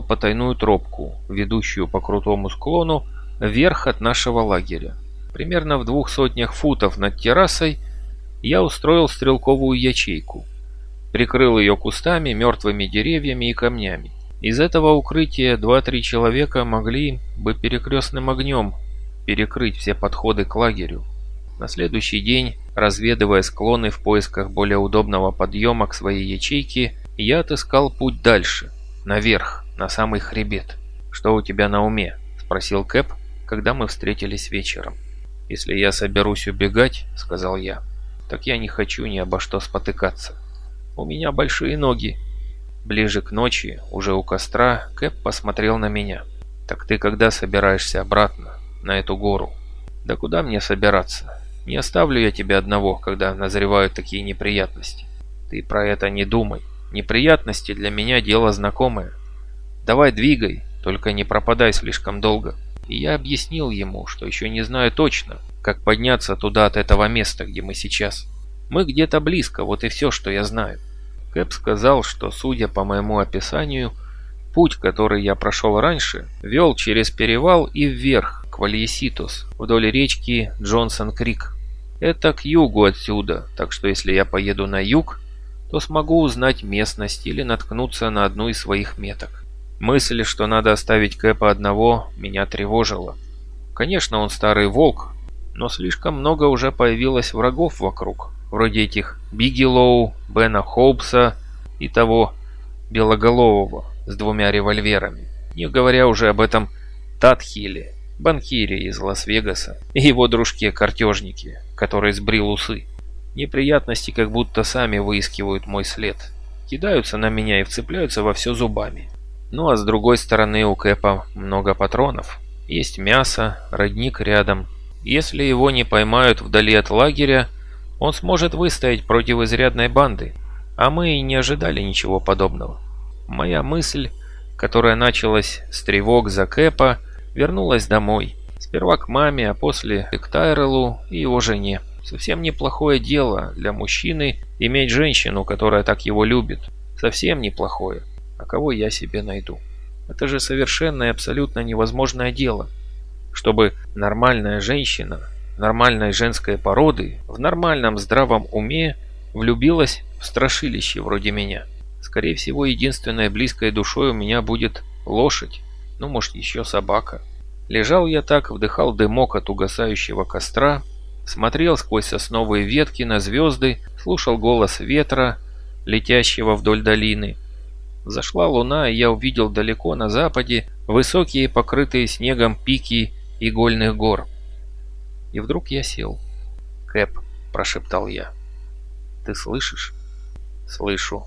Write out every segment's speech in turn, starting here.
потайную тропку, ведущую по крутому склону вверх от нашего лагеря. Примерно в двух сотнях футов над террасой я устроил стрелковую ячейку. Прикрыл ее кустами, мертвыми деревьями и камнями. Из этого укрытия два-три человека могли бы перекрестным огнем перекрыть все подходы к лагерю. На следующий день, разведывая склоны в поисках более удобного подъема к своей ячейке, я отыскал путь дальше, наверх, на самый хребет. «Что у тебя на уме?» – спросил Кэп, когда мы встретились вечером. «Если я соберусь убегать», — сказал я, — «так я не хочу ни обо что спотыкаться. У меня большие ноги». Ближе к ночи, уже у костра, Кэп посмотрел на меня. «Так ты когда собираешься обратно, на эту гору?» «Да куда мне собираться? Не оставлю я тебя одного, когда назревают такие неприятности. Ты про это не думай. Неприятности для меня дело знакомое. Давай двигай, только не пропадай слишком долго» и я объяснил ему, что еще не знаю точно, как подняться туда от этого места, где мы сейчас. Мы где-то близко, вот и все, что я знаю. Кэп сказал, что, судя по моему описанию, путь, который я прошел раньше, вел через перевал и вверх, к Вальеситус, вдоль речки Джонсон-Крик. Это к югу отсюда, так что если я поеду на юг, то смогу узнать местность или наткнуться на одну из своих меток. Мысль, что надо оставить Кэпа одного, меня тревожила. Конечно, он старый волк, но слишком много уже появилось врагов вокруг, вроде этих Бигелоу, Бена Хоупса и того Белоголового с двумя револьверами. Не говоря уже об этом Татхиле, банкире из Лас-Вегаса и его дружке-картежнике, который сбрил усы. Неприятности как будто сами выискивают мой след. Кидаются на меня и вцепляются во все зубами. Ну а с другой стороны у Кэпа много патронов. Есть мясо, родник рядом. Если его не поймают вдали от лагеря, он сможет выстоять против изрядной банды. А мы и не ожидали ничего подобного. Моя мысль, которая началась с тревог за Кэпа, вернулась домой. Сперва к маме, а после к Тайрелу и его жене. Совсем неплохое дело для мужчины иметь женщину, которая так его любит. Совсем неплохое а кого я себе найду. Это же совершенно и абсолютно невозможное дело. Чтобы нормальная женщина, нормальной женской породы, в нормальном здравом уме влюбилась в страшилище вроде меня. Скорее всего, единственной близкой душой у меня будет лошадь, ну, может, еще собака. Лежал я так, вдыхал дымок от угасающего костра, смотрел сквозь сосновые ветки на звезды, слушал голос ветра, летящего вдоль долины, Зашла луна, и я увидел далеко на западе высокие покрытые снегом пики игольных гор. И вдруг я сел. «Кэп», – прошептал я. «Ты слышишь?» «Слышу.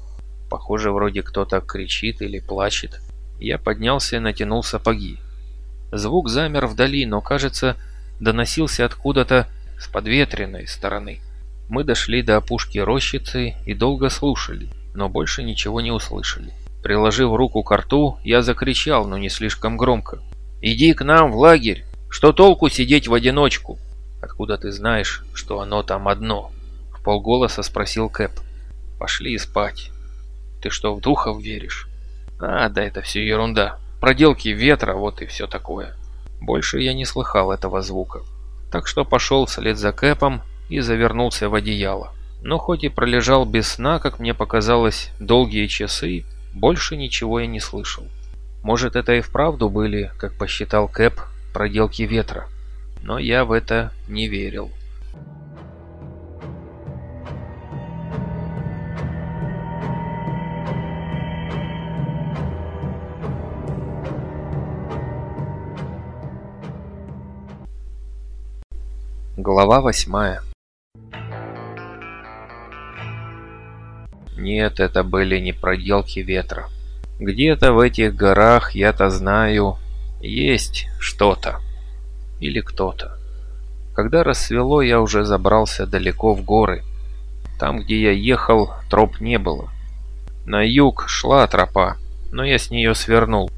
Похоже, вроде кто-то кричит или плачет». Я поднялся и натянул сапоги. Звук замер вдали, но, кажется, доносился откуда-то с подветренной стороны. Мы дошли до опушки рощицы и долго слушали, но больше ничего не услышали. Приложив руку к рту, я закричал, но не слишком громко. «Иди к нам в лагерь! Что толку сидеть в одиночку?» «Откуда ты знаешь, что оно там одно?» В полголоса спросил Кэп. «Пошли спать. Ты что, в духов веришь?» «А, да это все ерунда. Проделки ветра, вот и все такое». Больше я не слыхал этого звука. Так что пошел вслед за Кэпом и завернулся в одеяло. Но хоть и пролежал без сна, как мне показалось, долгие часы, больше ничего я не слышал. Может, это и вправду были, как посчитал Кэп, проделки ветра. Но я в это не верил. Глава восьмая Нет, это были не проделки ветра. Где-то в этих горах, я-то знаю, есть что-то. Или кто-то. Когда рассвело, я уже забрался далеко в горы. Там, где я ехал, троп не было. На юг шла тропа, но я с нее свернул.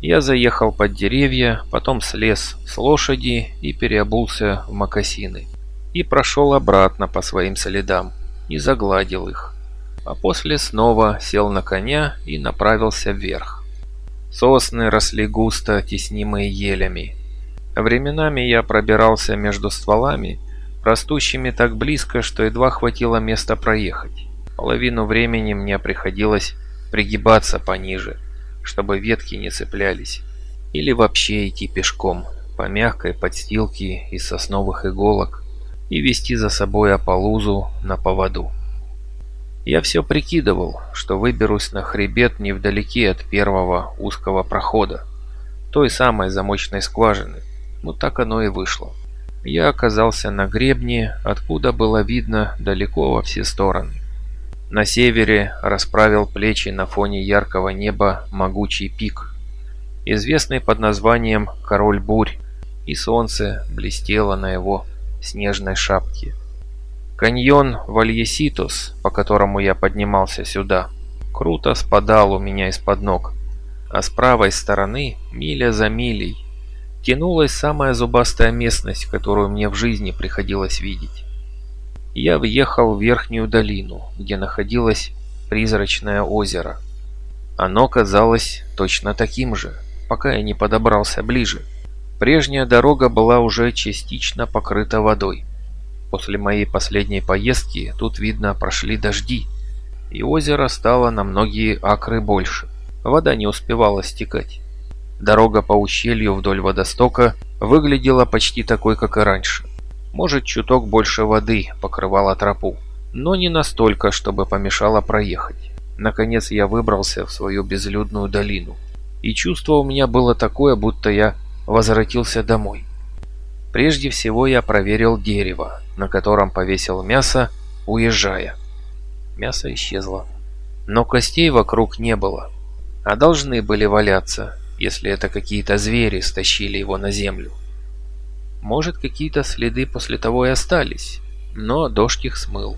Я заехал под деревья, потом слез с лошади и переобулся в мокасины. И прошел обратно по своим следам и загладил их а после снова сел на коня и направился вверх. Сосны росли густо, теснимые елями. Временами я пробирался между стволами, растущими так близко, что едва хватило места проехать. Половину времени мне приходилось пригибаться пониже, чтобы ветки не цеплялись, или вообще идти пешком по мягкой подстилке из сосновых иголок и вести за собой ополузу на поводу. Я все прикидывал, что выберусь на хребет невдалеке от первого узкого прохода, той самой замочной скважины. Ну так оно и вышло. Я оказался на гребне, откуда было видно далеко во все стороны. На севере расправил плечи на фоне яркого неба могучий пик, известный под названием «Король бурь», и солнце блестело на его снежной шапке. Каньон Вальеситос, по которому я поднимался сюда, круто спадал у меня из-под ног, а с правой стороны, миля за милей, тянулась самая зубастая местность, которую мне в жизни приходилось видеть. Я въехал в верхнюю долину, где находилось призрачное озеро. Оно казалось точно таким же, пока я не подобрался ближе. Прежняя дорога была уже частично покрыта водой. После моей последней поездки тут, видно, прошли дожди, и озеро стало на многие акры больше. Вода не успевала стекать. Дорога по ущелью вдоль водостока выглядела почти такой, как и раньше. Может, чуток больше воды покрывала тропу, но не настолько, чтобы помешало проехать. Наконец я выбрался в свою безлюдную долину. И чувство у меня было такое, будто я возвратился домой. Прежде всего я проверил дерево, на котором повесил мясо, уезжая. Мясо исчезло. Но костей вокруг не было. А должны были валяться, если это какие-то звери стащили его на землю. Может, какие-то следы после того и остались, но дождь их смыл.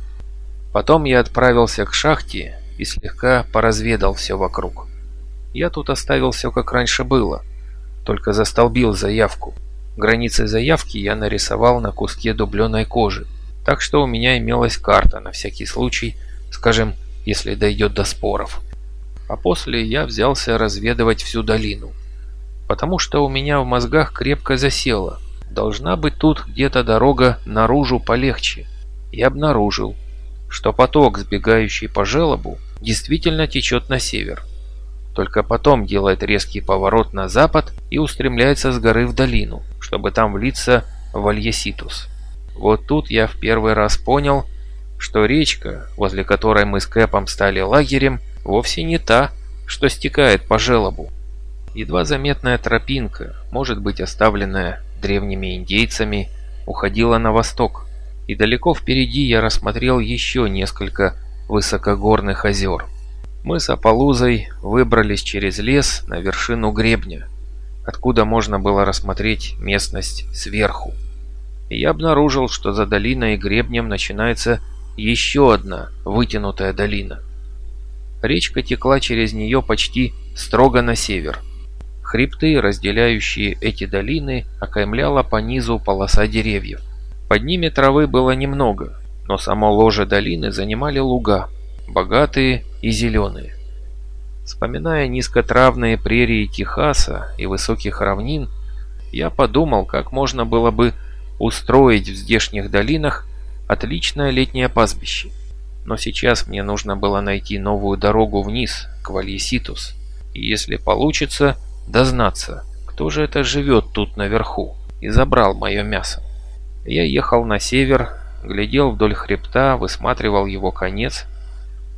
Потом я отправился к шахте и слегка поразведал все вокруг. Я тут оставил все как раньше было, только застолбил заявку. Границы заявки я нарисовал на куске дубленой кожи, так что у меня имелась карта на всякий случай, скажем, если дойдет до споров. А после я взялся разведывать всю долину, потому что у меня в мозгах крепко засело. Должна быть тут где-то дорога наружу полегче. И обнаружил, что поток, сбегающий по желобу, действительно течет на север. Только потом делает резкий поворот на запад и устремляется с горы в долину, чтобы там влиться в Альеситус. Вот тут я в первый раз понял, что речка, возле которой мы с Кэпом стали лагерем, вовсе не та, что стекает по желобу. Едва заметная тропинка, может быть оставленная древними индейцами, уходила на восток, и далеко впереди я рассмотрел еще несколько высокогорных озер. Мы с Аполлузой выбрались через лес на вершину гребня, откуда можно было рассмотреть местность сверху. И я обнаружил, что за долиной и гребнем начинается еще одна вытянутая долина. Речка текла через нее почти строго на север. Хребты, разделяющие эти долины, окаймляла по низу полоса деревьев. Под ними травы было немного, но само ложе долины занимали луга, богатые и зеленые. Вспоминая низкотравные прерии Техаса и высоких равнин, я подумал, как можно было бы устроить в здешних долинах отличное летнее пастбище. Но сейчас мне нужно было найти новую дорогу вниз, к Вальеситус. И если получится, дознаться, кто же это живет тут наверху и забрал мое мясо. Я ехал на север, глядел вдоль хребта, высматривал его конец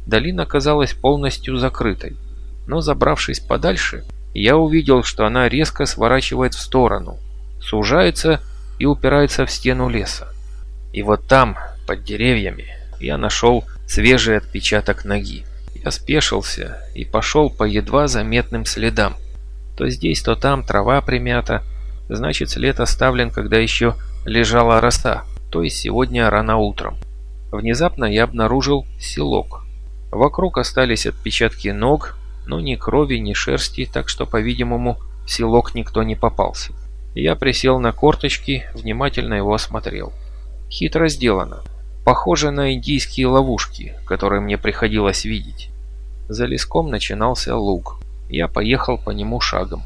Долина казалась полностью закрытой, но забравшись подальше, я увидел, что она резко сворачивает в сторону, сужается и упирается в стену леса. И вот там, под деревьями, я нашел свежий отпечаток ноги. Я спешился и пошел по едва заметным следам. То здесь, то там трава примята, значит след оставлен, когда еще лежала роса, то есть сегодня рано утром. Внезапно я обнаружил селок. Вокруг остались отпечатки ног, но ни крови, ни шерсти, так что, по-видимому, в селок никто не попался. Я присел на корточки, внимательно его осмотрел. Хитро сделано. Похоже на индийские ловушки, которые мне приходилось видеть. За леском начинался луг. Я поехал по нему шагом.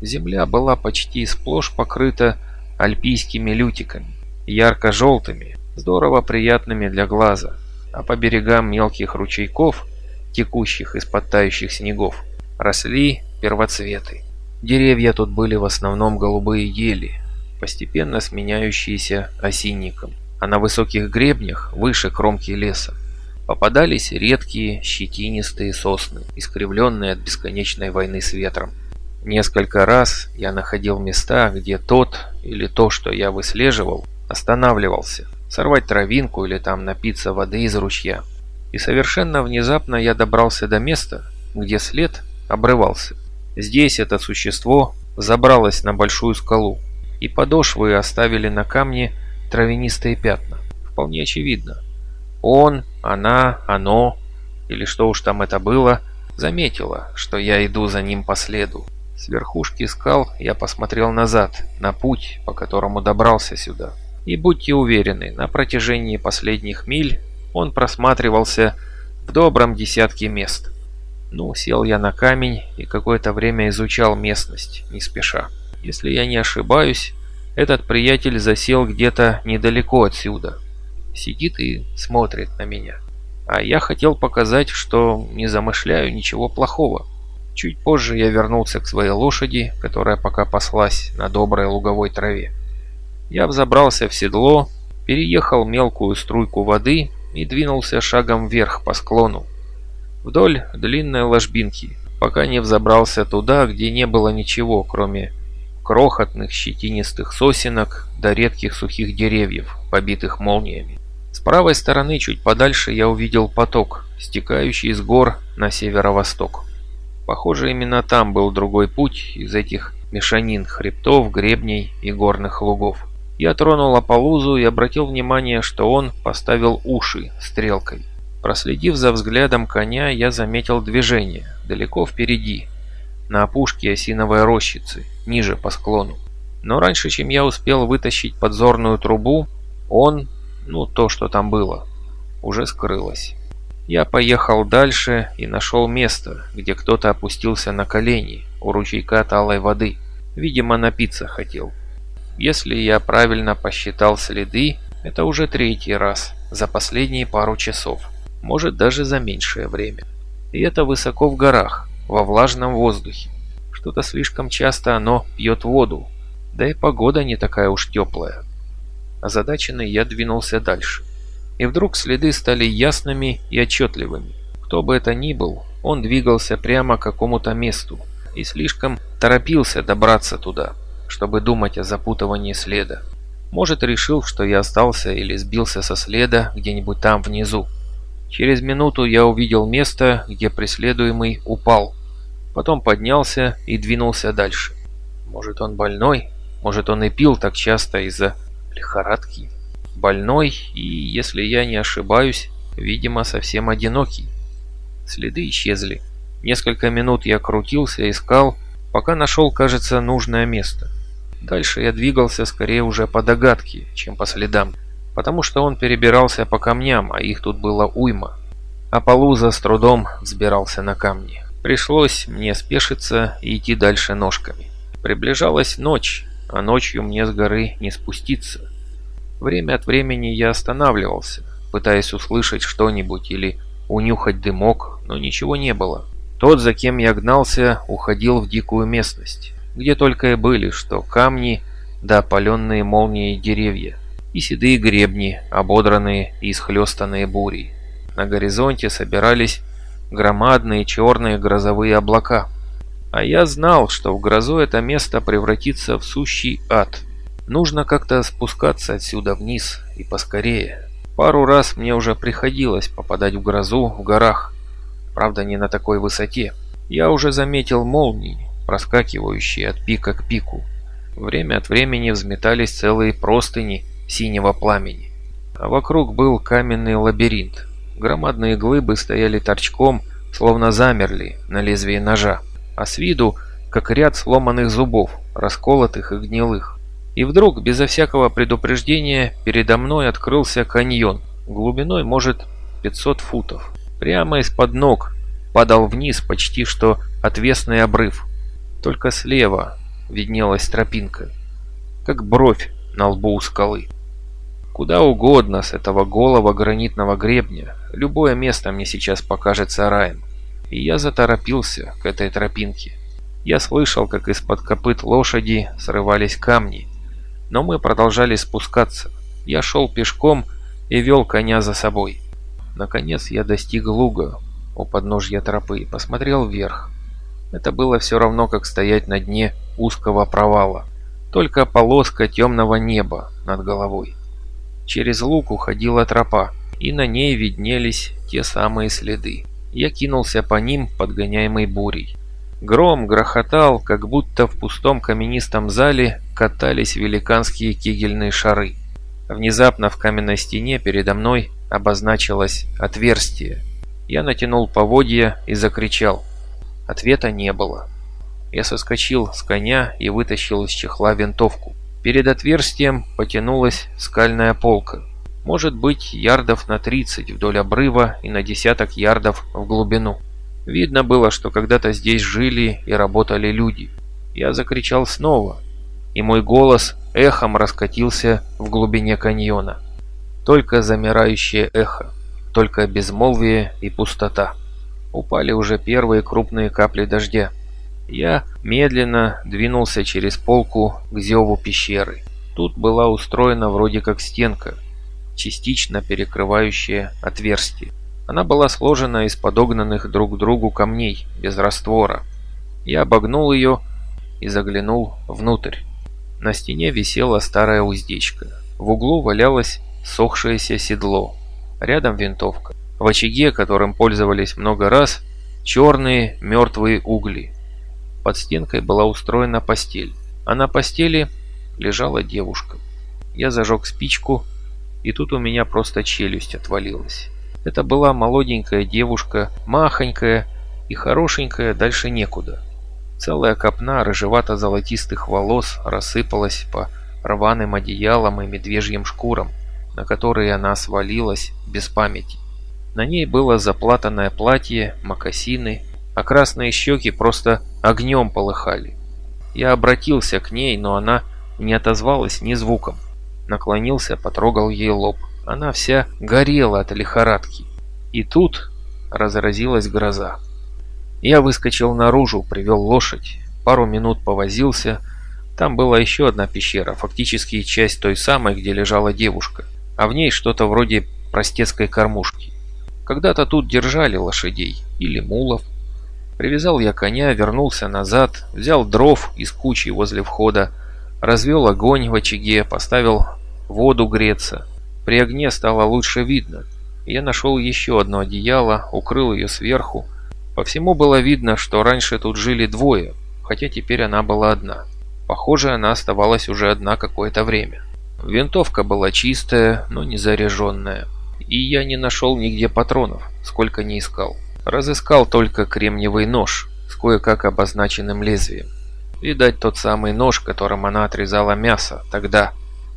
Земля была почти сплошь покрыта альпийскими лютиками, ярко-желтыми, здорово приятными для глаза, а по берегам мелких ручейков, текущих из-под тающих снегов, росли первоцветы. Деревья тут были в основном голубые ели, постепенно сменяющиеся осинником, а на высоких гребнях, выше кромки леса, попадались редкие щетинистые сосны, искривленные от бесконечной войны с ветром. Несколько раз я находил места, где тот или то, что я выслеживал, останавливался, сорвать травинку или там напиться воды из ручья. И совершенно внезапно я добрался до места, где след обрывался. Здесь это существо забралось на большую скалу, и подошвы оставили на камне травянистые пятна. Вполне очевидно. Он, она, оно, или что уж там это было, заметила, что я иду за ним по следу. С верхушки скал я посмотрел назад, на путь, по которому добрался сюда. И будьте уверены, на протяжении последних миль он просматривался в добром десятке мест. Ну, сел я на камень и какое-то время изучал местность, не спеша. Если я не ошибаюсь, этот приятель засел где-то недалеко отсюда. Сидит и смотрит на меня. А я хотел показать, что не замышляю ничего плохого. Чуть позже я вернулся к своей лошади, которая пока паслась на доброй луговой траве. Я взобрался в седло, переехал мелкую струйку воды и двинулся шагом вверх по склону, вдоль длинной ложбинки, пока не взобрался туда, где не было ничего, кроме крохотных щетинистых сосенок до редких сухих деревьев, побитых молниями. С правой стороны, чуть подальше, я увидел поток, стекающий из гор на северо-восток. Похоже, именно там был другой путь из этих мешанин хребтов, гребней и горных лугов. Я тронул Аполлузу и обратил внимание, что он поставил уши стрелкой. Проследив за взглядом коня, я заметил движение, далеко впереди, на опушке осиновой рощицы, ниже по склону. Но раньше, чем я успел вытащить подзорную трубу, он, ну то, что там было, уже скрылось. Я поехал дальше и нашел место, где кто-то опустился на колени у ручейка талой воды. Видимо, напиться хотел. Если я правильно посчитал следы, это уже третий раз за последние пару часов может даже за меньшее время. И это высоко в горах, во влажном воздухе. Что-то слишком часто оно пьет воду, да и погода не такая уж теплая. Озадаченный я двинулся дальше. И вдруг следы стали ясными и отчетливыми. Кто бы это ни был, он двигался прямо к какому-то месту и слишком торопился добраться туда, чтобы думать о запутывании следа. Может, решил, что я остался или сбился со следа где-нибудь там внизу. Через минуту я увидел место, где преследуемый упал. Потом поднялся и двинулся дальше. Может он больной? Может он и пил так часто из-за лихорадки? Больной и, если я не ошибаюсь, видимо совсем одинокий. Следы исчезли. Несколько минут я крутился, искал, пока нашел, кажется, нужное место. Дальше я двигался скорее уже по догадке, чем по следам потому что он перебирался по камням, а их тут было уйма. А Полуза с трудом взбирался на камни. Пришлось мне спешиться и идти дальше ножками. Приближалась ночь, а ночью мне с горы не спуститься. Время от времени я останавливался, пытаясь услышать что-нибудь или унюхать дымок, но ничего не было. Тот, за кем я гнался, уходил в дикую местность, где только и были, что камни да опаленные молнией деревья и седые гребни, ободранные и исхлестанные бурей. На горизонте собирались громадные черные грозовые облака. А я знал, что в грозу это место превратится в сущий ад. Нужно как-то спускаться отсюда вниз и поскорее. Пару раз мне уже приходилось попадать в грозу в горах. Правда, не на такой высоте. Я уже заметил молнии, проскакивающие от пика к пику. Время от времени взметались целые простыни синего пламени. А вокруг был каменный лабиринт. Громадные глыбы стояли торчком, словно замерли на лезвии ножа, а с виду как ряд сломанных зубов, расколотых и гнилых. И вдруг, безо всякого предупреждения, передо мной открылся каньон, глубиной, может, 500 футов. Прямо из-под ног, падал вниз почти что отвесный обрыв. Только слева виднелась тропинка, как бровь на лбу у скалы. Куда угодно с этого голого гранитного гребня, любое место мне сейчас покажется раем. И я заторопился к этой тропинке. Я слышал, как из-под копыт лошади срывались камни, но мы продолжали спускаться. Я шел пешком и вел коня за собой. Наконец я достиг луга у подножья тропы и посмотрел вверх. Это было все равно, как стоять на дне узкого провала. Только полоска темного неба над головой. Через луг уходила тропа, и на ней виднелись те самые следы. Я кинулся по ним, подгоняемый бурей. Гром грохотал, как будто в пустом каменистом зале катались великанские кигельные шары. Внезапно в каменной стене передо мной обозначилось отверстие. Я натянул поводья и закричал. Ответа не было. Я соскочил с коня и вытащил из чехла винтовку. Перед отверстием потянулась скальная полка. Может быть, ярдов на 30 вдоль обрыва и на десяток ярдов в глубину. Видно было, что когда-то здесь жили и работали люди. Я закричал снова, и мой голос эхом раскатился в глубине каньона. Только замирающее эхо, только безмолвие и пустота. Упали уже первые крупные капли дождя. Я медленно двинулся через полку к зеву пещеры. Тут была устроена вроде как стенка, частично перекрывающая отверстие. Она была сложена из подогнанных друг к другу камней, без раствора. Я обогнул ее и заглянул внутрь. На стене висела старая уздечка. В углу валялось сохшееся седло. Рядом винтовка. В очаге, которым пользовались много раз, черные мертвые угли. Под стенкой была устроена постель, а на постели лежала девушка. Я зажег спичку, и тут у меня просто челюсть отвалилась. Это была молоденькая девушка, махонькая и хорошенькая, дальше некуда. Целая копна рыжевато-золотистых волос рассыпалась по рваным одеялам и медвежьим шкурам, на которые она свалилась без памяти. На ней было заплатанное платье, мокасины, а красные щеки просто огнем полыхали. Я обратился к ней, но она не отозвалась ни звуком. Наклонился, потрогал ей лоб. Она вся горела от лихорадки. И тут разразилась гроза. Я выскочил наружу, привел лошадь, пару минут повозился. Там была еще одна пещера, фактически часть той самой, где лежала девушка, а в ней что-то вроде простецкой кормушки. Когда-то тут держали лошадей или мулов. Привязал я коня, вернулся назад, взял дров из кучи возле входа, развел огонь в очаге, поставил воду греться. При огне стало лучше видно. Я нашел еще одно одеяло, укрыл ее сверху. По всему было видно, что раньше тут жили двое, хотя теперь она была одна. Похоже, она оставалась уже одна какое-то время. Винтовка была чистая, но не заряженная. И я не нашел нигде патронов, сколько не искал. Разыскал только кремниевый нож с кое-как обозначенным лезвием. Видать, тот самый нож, которым она отрезала мясо тогда,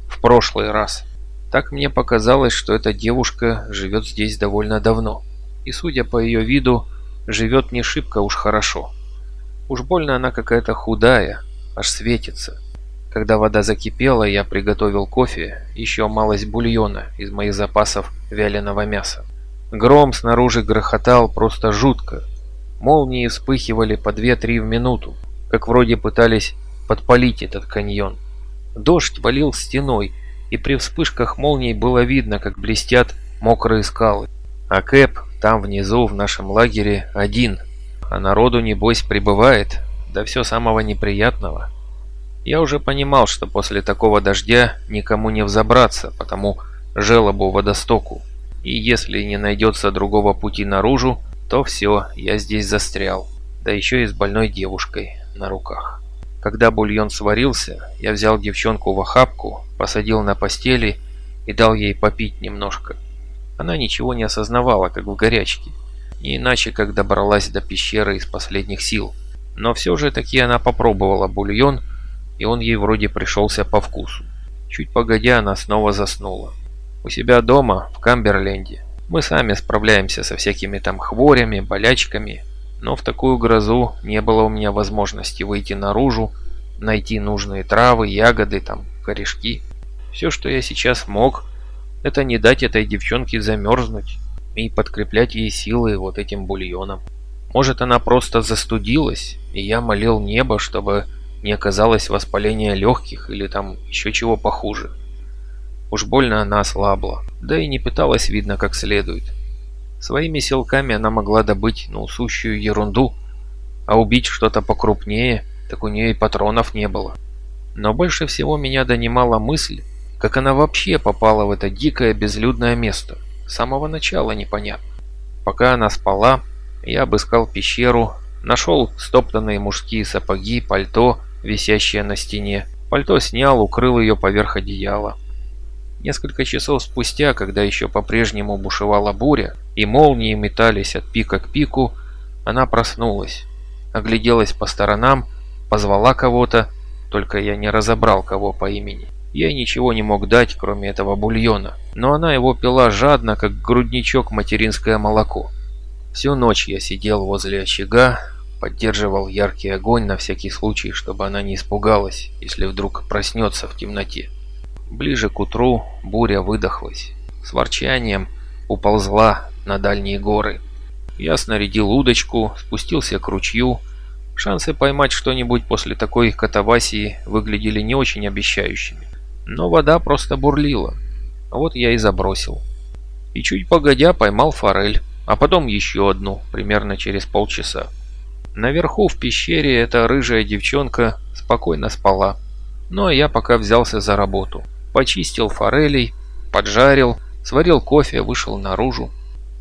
в прошлый раз. Так мне показалось, что эта девушка живет здесь довольно давно. И судя по ее виду, живет не шибко уж хорошо. Уж больно она какая-то худая, аж светится. Когда вода закипела, я приготовил кофе, еще малость бульона из моих запасов вяленого мяса. Гром снаружи грохотал просто жутко. Молнии вспыхивали по 2-3 в минуту, как вроде пытались подпалить этот каньон. Дождь валил стеной, и при вспышках молний было видно, как блестят мокрые скалы. А Кэп там внизу, в нашем лагере, один. А народу, небось, прибывает. Да все самого неприятного. Я уже понимал, что после такого дождя никому не взобраться, потому желобу водостоку. И если не найдется другого пути наружу, то все, я здесь застрял. Да еще и с больной девушкой на руках. Когда бульон сварился, я взял девчонку в охапку, посадил на постели и дал ей попить немножко. Она ничего не осознавала, как в горячке. Не иначе, как добралась до пещеры из последних сил. Но все же таки она попробовала бульон, и он ей вроде пришелся по вкусу. Чуть погодя, она снова заснула. У себя дома, в Камберленде, мы сами справляемся со всякими там хворями, болячками, Но в такую грозу не было у меня возможности выйти наружу, найти нужные травы, ягоды, там, корешки. Все, что я сейчас мог, это не дать этой девчонке замерзнуть и подкреплять ей силы вот этим бульоном. Может, она просто застудилась, и я молил небо, чтобы не оказалось воспаления легких или там еще чего похуже. Уж больно она ослабла, да и не пыталась, видно, как следует. Своими силками она могла добыть, ну, сущую ерунду, а убить что-то покрупнее, так у нее и патронов не было. Но больше всего меня донимала мысль, как она вообще попала в это дикое безлюдное место. С самого начала непонятно. Пока она спала, я обыскал пещеру, нашел стоптанные мужские сапоги, пальто, висящее на стене. Пальто снял, укрыл ее поверх одеяла. Несколько часов спустя, когда еще по-прежнему бушевала буря, и молнии метались от пика к пику, она проснулась, огляделась по сторонам, позвала кого-то, только я не разобрал кого по имени. Я ничего не мог дать, кроме этого бульона, но она его пила жадно, как грудничок материнское молоко. Всю ночь я сидел возле очага, поддерживал яркий огонь на всякий случай, чтобы она не испугалась, если вдруг проснется в темноте. Ближе к утру буря выдохлась. С ворчанием уползла на дальние горы. Я снарядил удочку, спустился к ручью. Шансы поймать что-нибудь после такой катавасии выглядели не очень обещающими. Но вода просто бурлила. Вот я и забросил. И чуть погодя поймал форель, а потом еще одну, примерно через полчаса. Наверху в пещере эта рыжая девчонка спокойно спала. Ну а я пока взялся за работу. Почистил форелей, поджарил, сварил кофе, вышел наружу.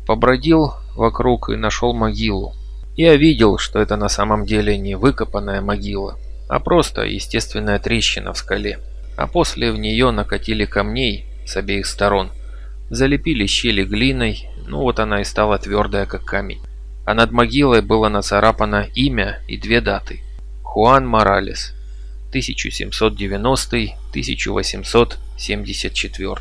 Побродил вокруг и нашел могилу. Я видел, что это на самом деле не выкопанная могила, а просто естественная трещина в скале. А после в нее накатили камней с обеих сторон. Залепили щели глиной, ну вот она и стала твердая, как камень. А над могилой было нацарапано имя и две даты. Хуан Моралес, 1790-1874.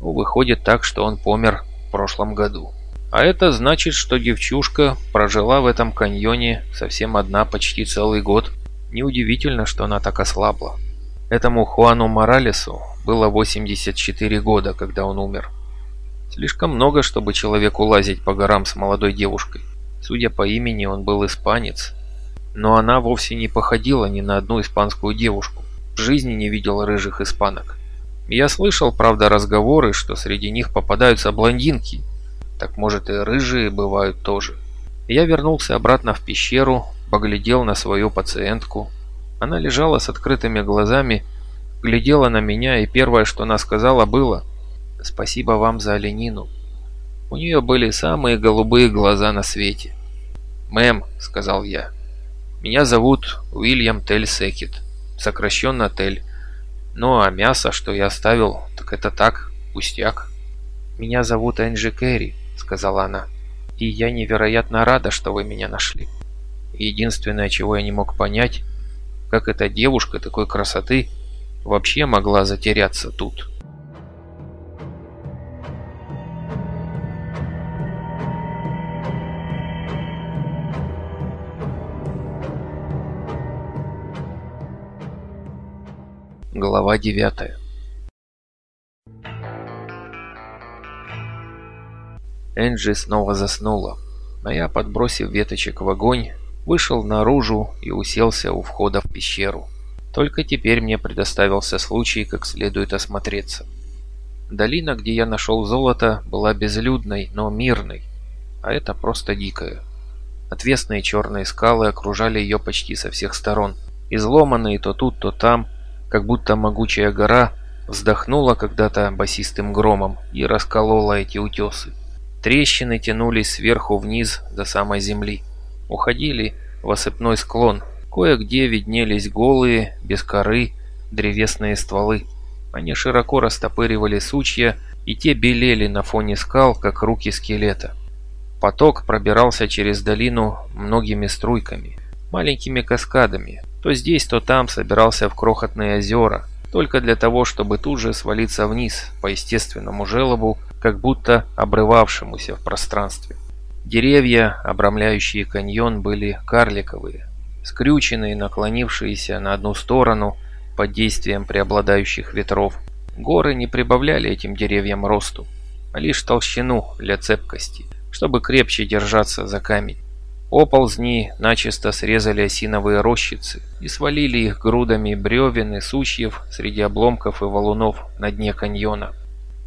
Ну, выходит так, что он помер в прошлом году. А это значит, что девчушка прожила в этом каньоне совсем одна почти целый год. Неудивительно, что она так ослабла. Этому Хуану Моралесу было 84 года, когда он умер. Слишком много, чтобы человеку лазить по горам с молодой девушкой. Судя по имени, он был испанец, но она вовсе не походила ни на одну испанскую девушку. В жизни не видел рыжих испанок. Я слышал, правда, разговоры, что среди них попадаются блондинки. Так может и рыжие бывают тоже. Я вернулся обратно в пещеру, поглядел на свою пациентку. Она лежала с открытыми глазами, глядела на меня, и первое, что она сказала, было «Спасибо вам за оленину». У нее были самые голубые глаза на свете. «Мэм», — сказал я, меня зовут Уильям Тель Секет, сокращенно Тель. Ну а мясо, что я оставил, так это так, пустяк. Меня зовут Энджи Кэрри, сказала она. И я невероятно рада, что вы меня нашли. Единственное, чего я не мог понять, как эта девушка такой красоты вообще могла затеряться тут. Глава 9 Энджи снова заснула, а я, подбросив веточек в огонь, вышел наружу и уселся у входа в пещеру. Только теперь мне предоставился случай как следует осмотреться. Долина, где я нашел золото, была безлюдной, но мирной, а это просто дикая. Отвесные черные скалы окружали ее почти со всех сторон, изломанные то тут, то там, как будто могучая гора вздохнула когда-то басистым громом и расколола эти утесы. Трещины тянулись сверху вниз до самой земли, уходили в осыпной склон, кое-где виднелись голые, без коры, древесные стволы. Они широко растопыривали сучья, и те белели на фоне скал, как руки скелета. Поток пробирался через долину многими струйками, маленькими каскадами, то здесь, то там собирался в крохотные озера, только для того, чтобы тут же свалиться вниз по естественному желобу, как будто обрывавшемуся в пространстве. Деревья, обрамляющие каньон, были карликовые, скрюченные, наклонившиеся на одну сторону под действием преобладающих ветров. Горы не прибавляли этим деревьям росту, а лишь толщину для цепкости, чтобы крепче держаться за камень. Оползни начисто срезали осиновые рощицы и свалили их грудами бревен и сучьев среди обломков и валунов на дне каньона.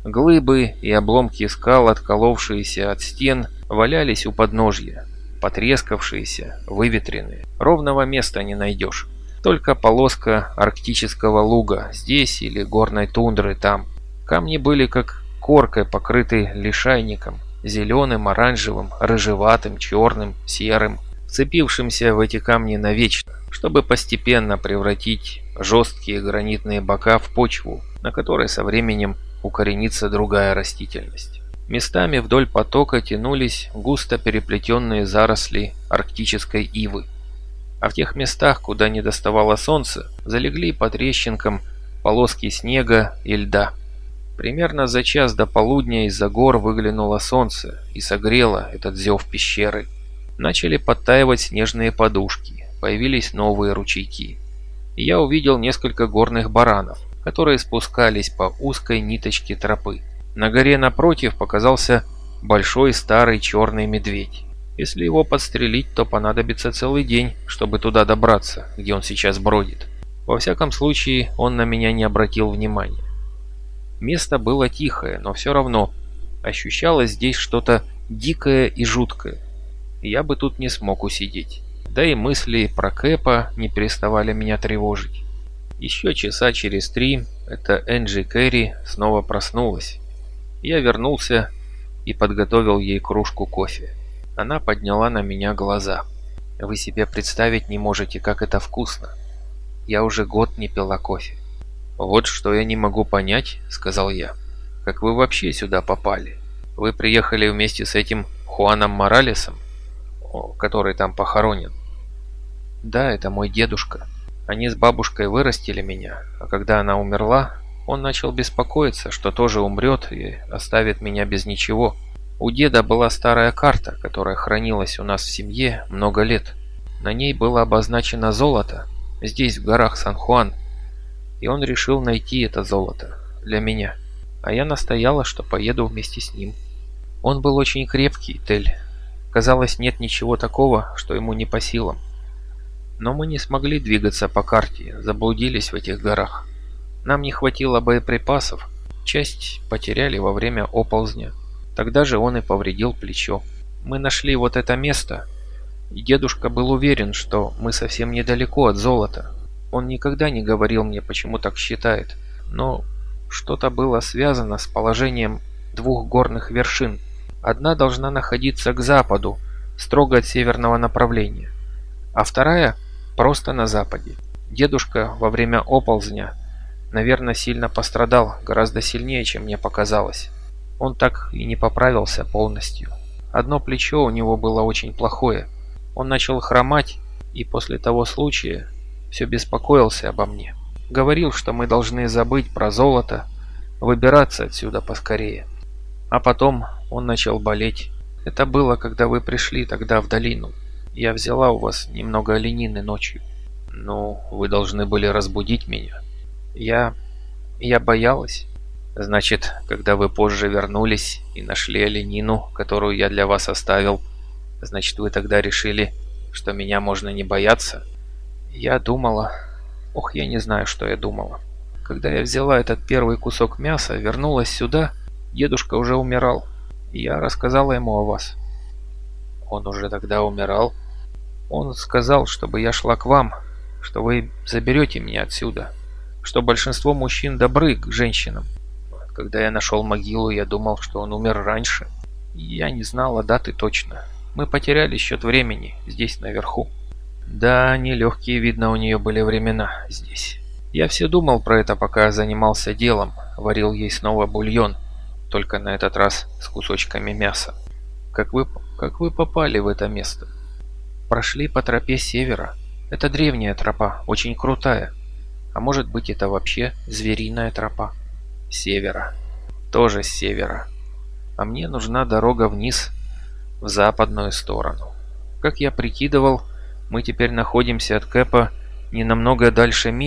Глыбы и обломки скал, отколовшиеся от стен, валялись у подножья, потрескавшиеся, выветренные. Ровного места не найдешь. Только полоска арктического луга здесь или горной тундры там. Камни были как коркой покрыты лишайником, зеленым, оранжевым, рыжеватым, черным, серым, вцепившимся в эти камни навечно, чтобы постепенно превратить жесткие гранитные бока в почву, на которой со временем укоренится другая растительность. Местами вдоль потока тянулись густо переплетенные заросли арктической ивы. А в тех местах, куда не доставало солнца, залегли по трещинкам полоски снега и льда. Примерно за час до полудня из-за гор выглянуло солнце и согрело этот зев пещеры. Начали подтаивать снежные подушки, появились новые ручейки. Я увидел несколько горных баранов, которые спускались по узкой ниточке тропы. На горе напротив показался большой старый черный медведь. Если его подстрелить, то понадобится целый день, чтобы туда добраться, где он сейчас бродит. Во всяком случае, он на меня не обратил внимания. Место было тихое, но все равно ощущалось здесь что-то дикое и жуткое. Я бы тут не смог усидеть. Да и мысли про Кэпа не переставали меня тревожить. Еще часа через три эта Энджи Кэрри снова проснулась. Я вернулся и подготовил ей кружку кофе. Она подняла на меня глаза. Вы себе представить не можете, как это вкусно. Я уже год не пила кофе. «Вот что я не могу понять», — сказал я. «Как вы вообще сюда попали? Вы приехали вместе с этим Хуаном Моралесом, который там похоронен?» «Да, это мой дедушка. Они с бабушкой вырастили меня, а когда она умерла, он начал беспокоиться, что тоже умрет и оставит меня без ничего. У деда была старая карта, которая хранилась у нас в семье много лет. На ней было обозначено золото, здесь, в горах Сан-Хуан, и он решил найти это золото для меня. А я настояла, что поеду вместе с ним. Он был очень крепкий, Тель. Казалось, нет ничего такого, что ему не по силам. Но мы не смогли двигаться по карте, заблудились в этих горах. Нам не хватило боеприпасов, часть потеряли во время оползня. Тогда же он и повредил плечо. Мы нашли вот это место, и дедушка был уверен, что мы совсем недалеко от золота, он никогда не говорил мне, почему так считает, но что-то было связано с положением двух горных вершин. Одна должна находиться к западу, строго от северного направления, а вторая просто на западе. Дедушка во время оползня, наверное, сильно пострадал, гораздо сильнее, чем мне показалось. Он так и не поправился полностью. Одно плечо у него было очень плохое. Он начал хромать, и после того случая все беспокоился обо мне. Говорил, что мы должны забыть про золото, выбираться отсюда поскорее. А потом он начал болеть. Это было, когда вы пришли тогда в долину. Я взяла у вас немного оленины ночью. Ну, вы должны были разбудить меня. Я... я боялась. Значит, когда вы позже вернулись и нашли оленину, которую я для вас оставил, значит, вы тогда решили, что меня можно не бояться? Я думала... Ох, я не знаю, что я думала. Когда я взяла этот первый кусок мяса, вернулась сюда, дедушка уже умирал. Я рассказала ему о вас. Он уже тогда умирал. Он сказал, чтобы я шла к вам, что вы заберете меня отсюда, что большинство мужчин добры к женщинам. Когда я нашел могилу, я думал, что он умер раньше. Я не знала даты точно. Мы потеряли счет времени здесь наверху. Да, нелегкие, видно, у нее были времена здесь. Я все думал про это, пока занимался делом, варил ей снова бульон, только на этот раз с кусочками мяса. Как вы, как вы попали в это место? Прошли по тропе севера. Это древняя тропа, очень крутая. А может быть это вообще звериная тропа? Севера. Тоже с севера. А мне нужна дорога вниз. в западную сторону. Как я прикидывал, мы теперь находимся от Кэпа не намного дальше мили,